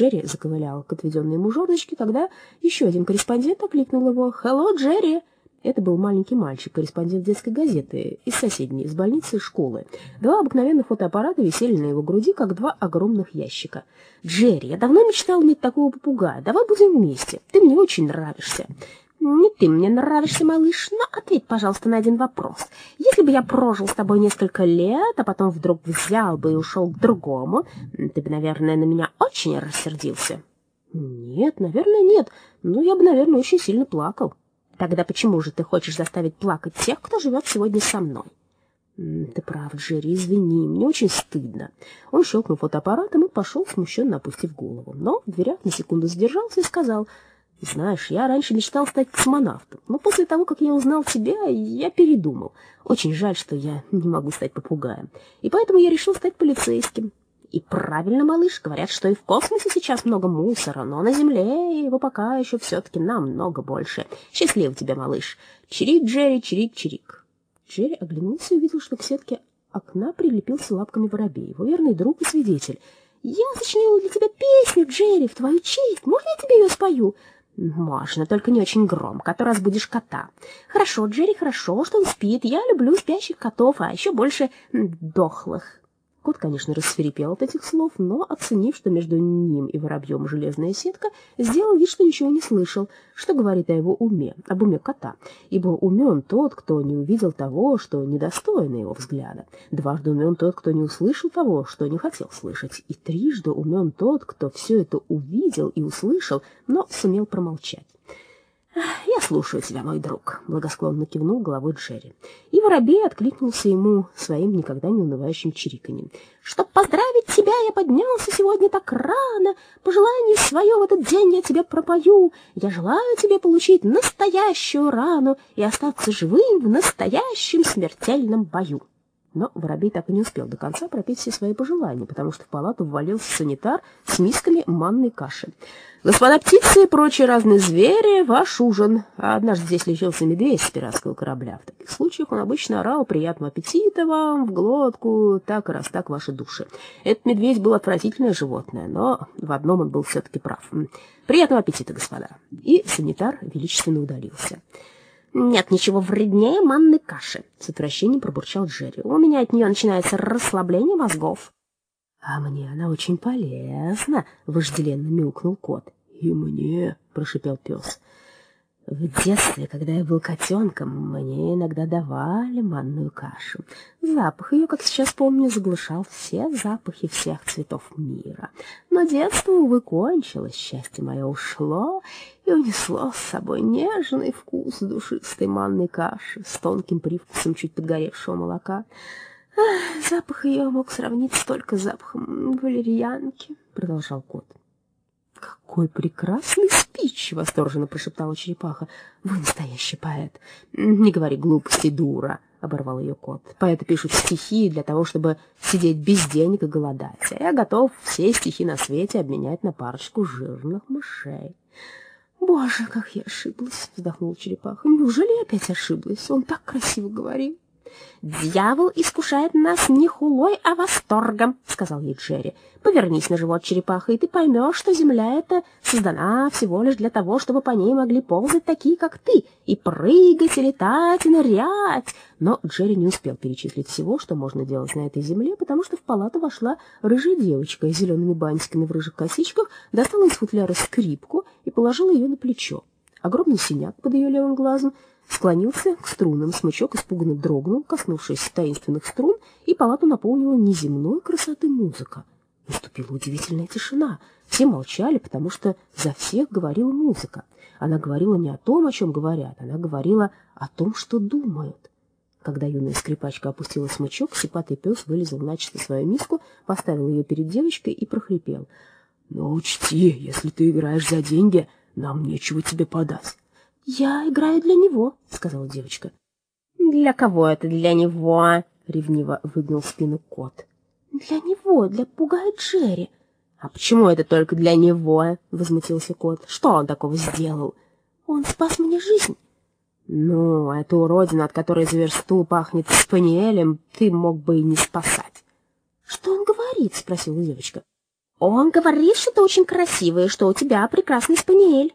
Джерри заковылял к отведенной ему жердочке, когда еще один корреспондент окликнул его «Hello, Джерри!» Это был маленький мальчик, корреспондент детской газеты из соседней, из больницы школы. Два обыкновенных фотоаппарата висели на его груди, как два огромных ящика. «Джерри, я давно мечтал иметь такого попугая. Давай будем вместе. Ты мне очень нравишься». «Не ты мне нравишься, малыш, но ответь, пожалуйста, на один вопрос. Если бы я прожил с тобой несколько лет, а потом вдруг взял бы и ушел к другому, ты бы, наверное, на меня очень рассердился». «Нет, наверное, нет. Но я бы, наверное, очень сильно плакал». Тогда почему же ты хочешь заставить плакать тех, кто живет сегодня со мной? Ты прав, Джерри, извини, мне очень стыдно. Он щелкнул фотоаппаратом и пошел, смущенно опустив голову. Но в дверях на секунду задержался и сказал, знаешь, я раньше мечтал стать космонавтом, но после того, как я узнал тебя, я передумал. Очень жаль, что я не могу стать попугаем. И поэтому я решил стать полицейским. И правильно, малыш, говорят, что и в космосе сейчас много мусора, но на Земле его пока еще все-таки намного больше. Счастливо тебе, малыш. Чирик, Джерри, чирик, чирик. Джерри оглянулся и увидел, что к сетке окна прилепился лапками воробей, его верный друг и свидетель. «Я сочинила для тебя песню, Джерри, в твою честь. Можно я тебе ее спою?» «Можно, только не очень громко, а то разбудишь кота». «Хорошо, Джерри, хорошо, что он спит. Я люблю спящих котов, а еще больше дохлых». Кот, конечно, рассверепел от этих слов, но, оценив, что между ним и воробьем железная сетка, сделал вид, что ничего не слышал, что говорит о его уме, об уме кота, ибо умен тот, кто не увидел того, что недостойно его взгляда, дважды умен тот, кто не услышал того, что не хотел слышать, и трижды умен тот, кто все это увидел и услышал, но сумел промолчать. «Я слушаю тебя, мой друг», — благосклонно кивнул головой Джерри. И воробей откликнулся ему своим никогда не унывающим чириканьем. «Чтоб поздравить тебя, я поднялся сегодня так рано. Пожелание свое в этот день я тебе пропою. Я желаю тебе получить настоящую рану и остаться живым в настоящем смертельном бою». Но воробей так и не успел до конца пропеть все свои пожелания, потому что в палату ввалился санитар с мисками манной каши. «Господа птицы и прочие разные звери, ваш ужин!» а Однажды здесь лечился медведь с пиратского корабля. В таких случаях он обычно орал «Приятного аппетита вам в глотку, так и раз так ваши души». Этот медведь был отвратительное животное, но в одном он был все-таки прав. «Приятного аппетита, господа!» И санитар величественно удалился. «Нет ничего вреднее манной каши», — с отвращением пробурчал Джерри. «У меня от нее начинается расслабление мозгов». «А мне она очень полезна», — вожделенно мяукнул кот. «И мне», — прошипел пес. В детстве, когда я был котенком, мне иногда давали манную кашу. Запах ее, как сейчас помню, заглушал все запахи всех цветов мира. Но детство, увы, кончилось, счастье мое ушло и унесло с собой нежный вкус душистой манной каши с тонким привкусом чуть подгоревшего молока. Ах, запах ее мог сравниться только с запахом валерьянки, продолжал кот. «Какой прекрасный спич!» — восторженно прошептала черепаха. «Вы настоящий поэт!» «Не говори глупости, дура!» — оборвал ее кот. «Поэты пишут стихи для того, чтобы сидеть без денег и голодать, а я готов все стихи на свете обменять на парочку жирных мышей». «Боже, как я ошиблась!» — вздохнула черепаха. «Неужели я опять ошиблась? Он так красиво говорил!» «Дьявол искушает нас не хулой, а восторгом», — сказал ей Джерри. «Повернись на живот черепаха, и ты поймешь, что земля эта создана всего лишь для того, чтобы по ней могли ползать такие, как ты, и прыгать, и летать, и нырять». Но Джерри не успел перечислить всего, что можно делать на этой земле, потому что в палату вошла рыжая девочка с зелеными бантиками в рыжих косичках, достала из футляра скрипку и положила ее на плечо. Огромный синяк под ее левым глазом склонился к струнам, смычок испуганно дрогнул, коснувшись таинственных струн, и палату наполнила неземной красоты музыка. Наступила удивительная тишина. Все молчали, потому что за всех говорила музыка. Она говорила не о том, о чем говорят, она говорила о том, что думают. Когда юная скрипачка опустила смычок, сипатый пес вылезал начисто свою миску, поставил ее перед девочкой и прохрипел. «Но учти, если ты играешь за деньги, нам нечего тебе подать. «Я играю для него», — сказала девочка. «Для кого это для него?» — ревниво выгнул спину кот. «Для него, для пугая Джерри». «А почему это только для него?» — возмутился кот. «Что он такого сделал?» «Он спас мне жизнь». «Ну, эту уродину, от которой за версту пахнет спаниелем, ты мог бы и не спасать». «Что он говорит?» — спросила девочка. Он говорит, что ты очень красивая, что у тебя прекрасный спаниель.